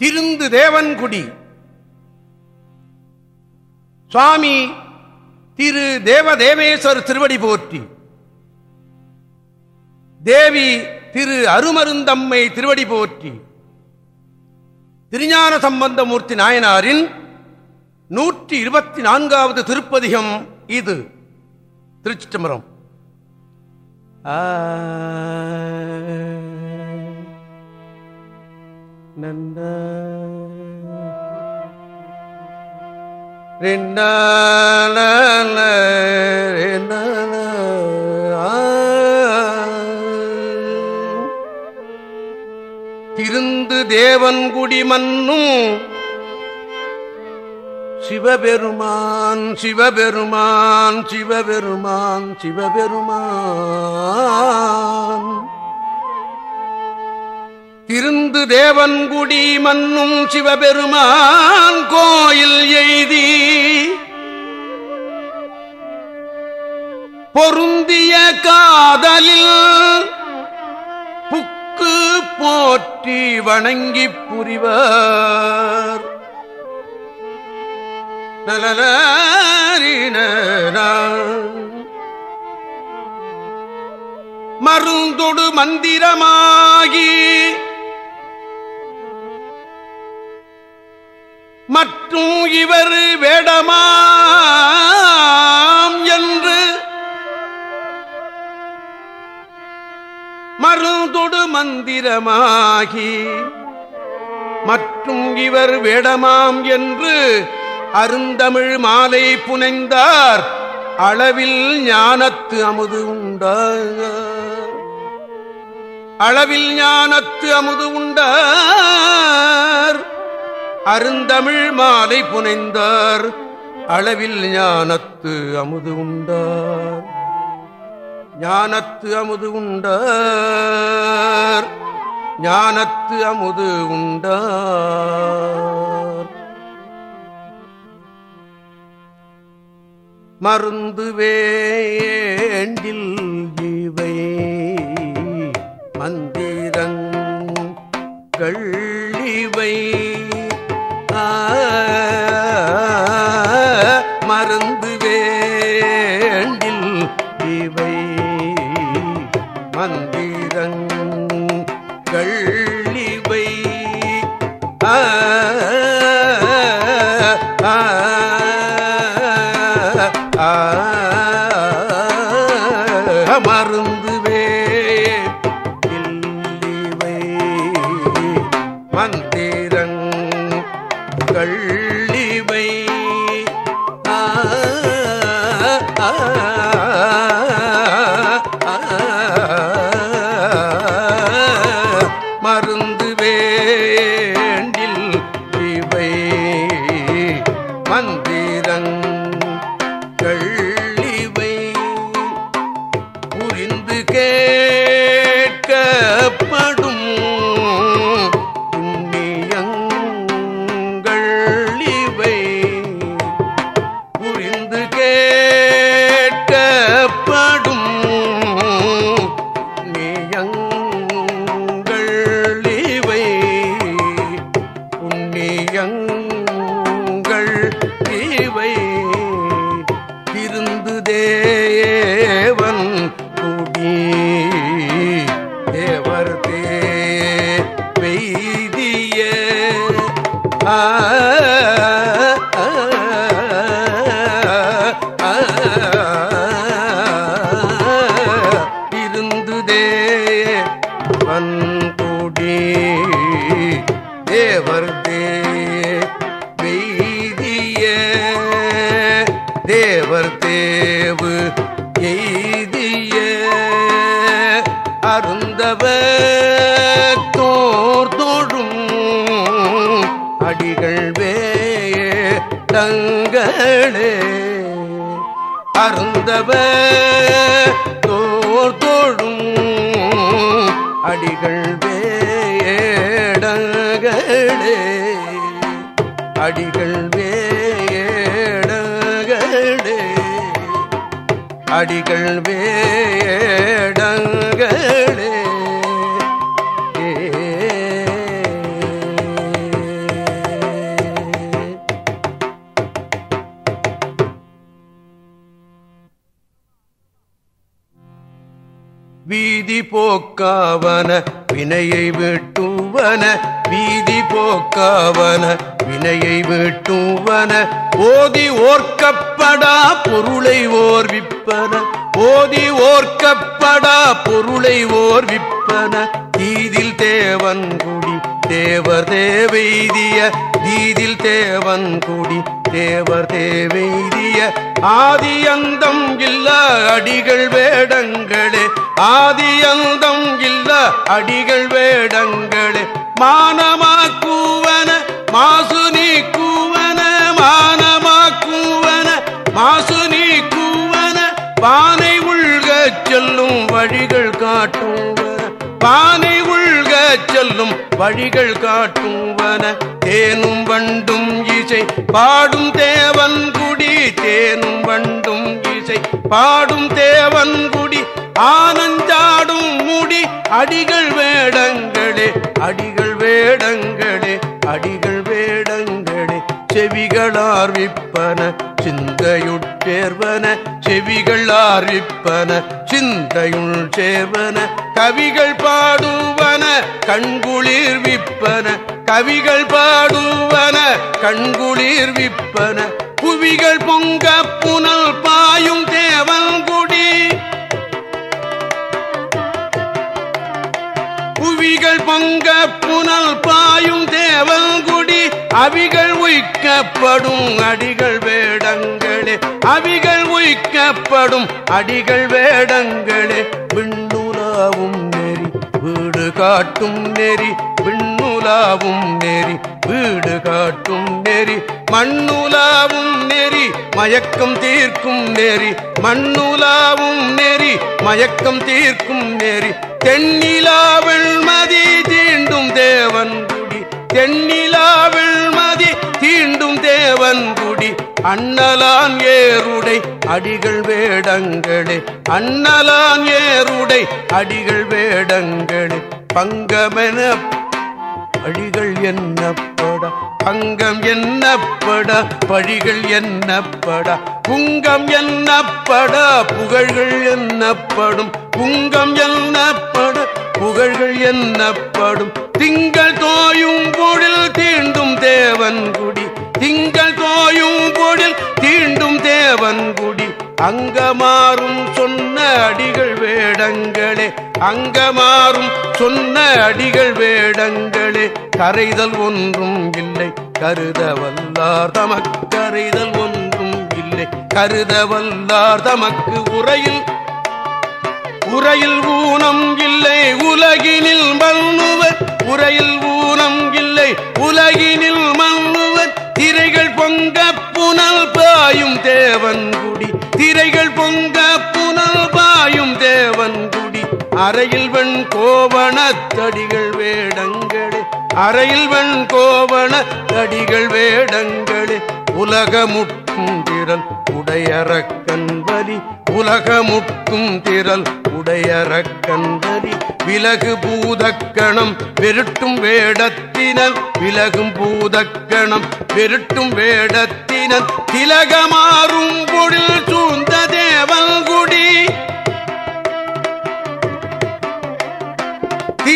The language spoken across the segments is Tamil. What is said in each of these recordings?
திருந்து தேவன்குடி. சுவாமி திரு தேவதேவேஸ்வர் திருவடி போற்றி. தேவி திரு அருமருந்தம்மை திருவடி போற்றி. திருஞான சம்பந்தமூர்த்தி நாயனாரின் நூற்றி இருபத்தி நான்காவது திருப்பதிகம் இது. திருச்சிட்டம்பரம் நன்ன திருந்து தேவன்குடி மன்னும் சிவபெருமான் சிவபெருமான் சிவபெருமான் சிவபெருமான். திருந்து தேவன்குடி மன்னும் சிவபெருமான் கோயில் எய்தி பொருந்திய காதலில் புக்கு போற்றி வணங்கி புரிவர். நலனரின மருந்தொடு மந்திரமாகி மற்றும் இவர் வேடமாம் என்று மருந்தொடு மந்திரமாகி மற்றும் இவர் வேடமாம் என்று அருந்தமிழ் மாலை புனைந்தார். அளவில் ஞானத்து அமுது உண்டார். அளவில் ஞானத்து அமுது உண்டார். அருந்தமிழ் மாலை புனைந்தார். அளவில் ஞானத்து அமுது உண்டார். ஞானத்து அமுது உண்டார். ஞானத்து அமுது உண்டார். மருந்து வேண்டில் இவை மந்திரங்கள் இவை. ஆ அடிகள் வேடங்களே அருந்தவ தோர் தோழும் அடிகள் வேடங்களே அடிகள் வேடங்களே அடிகள் வேடங்களே வினையை வெட்டுவன வீதி போக்காவன. வினையை வெட்டுவன ஓதி ஓர்க்கப்படா பொருளை ஓர்விப்பன. ஓதி ஓர்க்கப்படா பொருளை ஓர்விப்பன. தீதில் தேவன் குடி தேவர் தேவைதிய தீதில் தேவன் குடி தேவர் தேவைதிய ஆதியந்தம் இல்ல அடிகள் வேடங்களே. ஆதியந்தம் இல்ல அடிகள் வேடங்களே. மானமா கூவன மாசு நீ கூவன மானமா கூவன மாசு நீ கூவன பானை உள்க செல்லும் வழிகள் காட்டுவன. பானை உள்க செல்லும் வழிகள் காட்டுவன தேனும் வண்டும் இசை. பாடும் தேவன் குடி தேனும் வண்டும் இசை. பாடும் தேவன் குடி ஆனஞ்சாடும் முடி. அடிகள் வேடங்களே அடிகள் வேடங்களே அடிகள் வேடங்கள் செவிகளார் விப்பன சிந்தையுட்சேர்வன செவிகள் ஆர்விப்பன சிந்தையுள் சேர்வன கவிகள் பாடுவன கண்குளிர் விப்பன கவிகள் பாடுவன கண்குளிர் விப்பன புவிகள் பொங்க புனல் பாயும் தேவன்குடி புவிகள் பொங்க புனல் பாயும் தேவன்குடி அவிகள் உயிக்கப்படும் அடிகள் வேடங்களே அவிகள் உயிக்கப்படும் அடிகள் வேடங்களே. விண்ணுலாவும் நெறி வீடு காட்டும் நெறி விண்ணுலாவும் நெறி வீடு காட்டும் நெறி. மண்ணுலாவும் நெறி மயக்கம் தீர்க்கும் நெறி. மண்ணுலாவும் நெறி மயக்கம் தீர்க்கும் நெறி. தென்னிலாவில் மதி தீண்டும் தேவன் தென்னிலாவில் மதி தீண்டும் தேவன் குடி அண்ணலான் ஏருடை அடிகள் வேடங்களே. அண்ணலான் ஏருடை அடிகள் வேடங்களே. பங்கமென அடிகள் என்னப்பட? பங்கம் என்னப்பட? பழிகள் என்னப்பட? புங்கம் என்னப்பட? புகழ்கள் என்னப்படும்? புங்கம் என்னப்பட? புகழ்கள் என்னப்படும்? திங்கள் தோயும் பொழில் தீண்டும் தேவன் குடி. திங்கள் தோயும் பொழில் தீண்டும் தேவன் குடி. அங்கமாறும் சொன்ன அடிகள் வேடங்களே அங்கமாறும் சொன்ன அடிகள் வேடங்களே கரைதல் ஒன்றும் இல்லை. கருத வல்லார் தமக்கரைதல் ஒன்றும் இல்லை. கருத வல்லார் தமக்கு உரையில் உரையில் ஊனம் இல்லை அறையில் வெண் கோவணத்தடிகள் வேடங்களே அறையில் வெண் கோவண தடிகள் வேடங்களே உலகமுட்டும் திரள் உடையறக்கன் வலி உலகமுட்டும் திரள் உடையறக்கன் விலகு பூதக்கணம் வெருட்டும் வேடத்தினல் விலகும் பூதக்கணம் வெருட்டும் வேடத்தினல் திலகமாறும் பொழில் சூழ்ந்த தேவங்குடி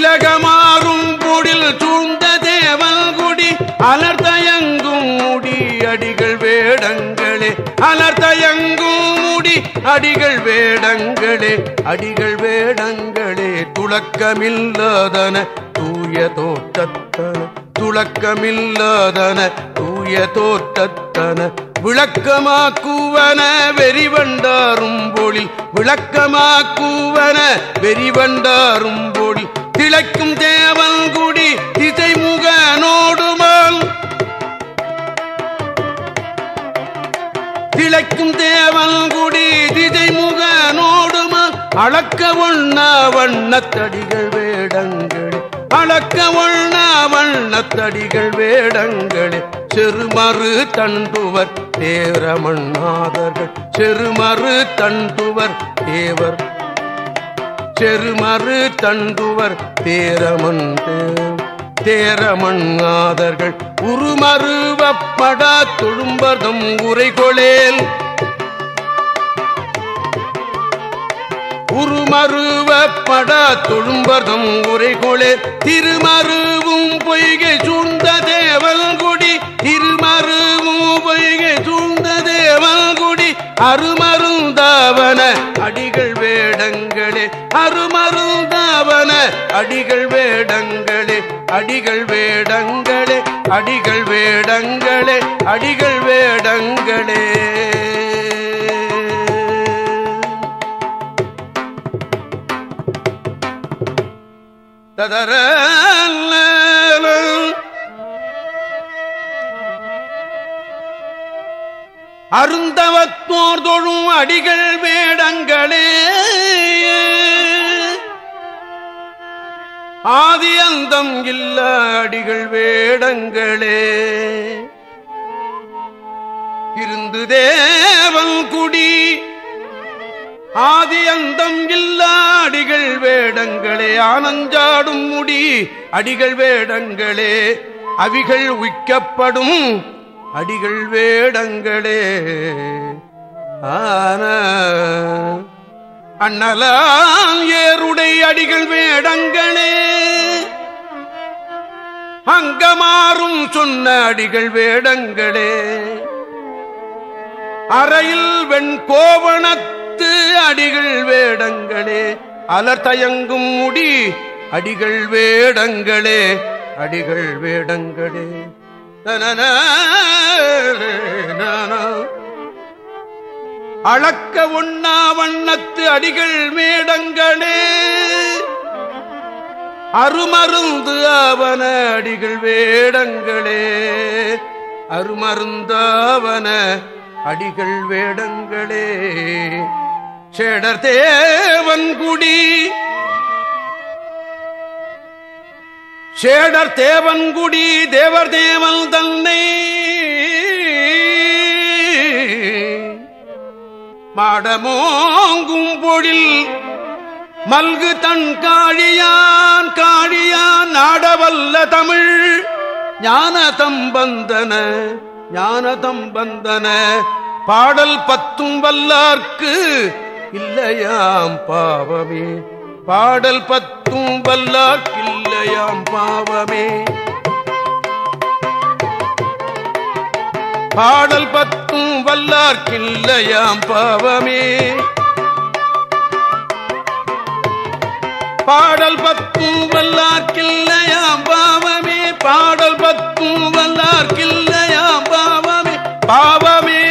திலகமாறும் பொடில் சூழ்ந்த தேவல் குடி அலர்தயங்கும் முடி அடிகள் வேடங்களே. அலர்தயங்கும் முடி அடிகள் வேடங்களே அடிகள் வேடங்களே. துளக்கமில்லாதன தூய தோட்டத்தன துளக்கமில்லாதன தூய தோட்டத்தன விளக்கமாக்குவன வெறிவண்டாரும் பொழில் விளக்கமாக்குவன வெறிவண்டாரும் பொழில் திளைக்கும் தேவன் குடி திசைமுக நோடுமால் திளைக்கும் தேவன் குடி திசைமுக நோடுமால் அளக்க ஒண்ணா வண்ணத்தடிகள் வேடங்கள் அளக்க ஒண்ணா வண்ணத்தடிகள் வேடங்களே செருமறு தண்டுவர் தேரமண்ணாதர்கள் செருமறு தண்டுவர் தேவர் செருமறு தண்டுவர் தேரமன் தேரமண்ணாதர்கள் உருமருவப்படா தொழும்பதம் உரைகொளேல். உருமருவப்படா தொழும்பதம் உரைகொளே திருமருவும் பொய்கை சூழ்ந்த தேவல்குடி திருமருவும் பொய்கை சூழ்ந்த தேவல்குடி அருமருந்தாவன அருமருந்தாவன அடிகள் வேடங்களே அடிகள் வேடங்களே அடிகள் வேடங்களே அடிகள் வேடங்களே. ததர அருந்தவத்தோர் தொழும் அடிகள் வேடங்களே. ஆதி அந்தம் இல்ல அடிகள் வேடங்களே. இருந்து தேவன் குடி. ஆதி அந்தம் இல்ல அடிகள் வேடங்களே. ஆனஞ்சாடும் முடி அடிகள் வேடங்களே. அவிகள் உய்க்கப்படும் அடிகள் வேடங்களே. ஆன அண்ணலாம் ஏருடை அடிகள் வேடங்களே. அங்கமாறும் சொன்ன அடிகள் வேடங்களே. அறையில் வெண்கோவணத்து அடிகள் வேடங்களே. அலர் தயங்கும் முடி அடிகள் வேடங்களே. அடிகள் வேடங்களே. அளக்க ஒண்ணா வண்ணத்து அடிகள் மேடங்களே அருமருந்து அவன அடிகள் வேடங்களே அருமருந்தாவன அடிகள் வேடங்களே. சேடர் தேவன்குடி சேடர் தேவன்குடி தேவர் தேவன் தன்னை. மாடமோங்கும் பொழில் மல்கு தன் காழியான் காழியான் நாடவல்ல தமிழ். ஞானதம் தம்பந்தன ஞானதம் தம்பந்தன. பாடல் பத்தும் வல்லார்க்கு இல்லையாம் பாவமே. பாடல் பத்தும் வல்லார்க்கு இல்லையாம் பாவமே. பாடல் பத்தும் வல்லார்க்கில்லையாம் பாவமே. பாடல் பத்தும் வல்லார்க்கில்லையாம் பாவமே. பாடல் பத்தும் வல்லார்க்கில்லையாம் பாவமே. பாவமே.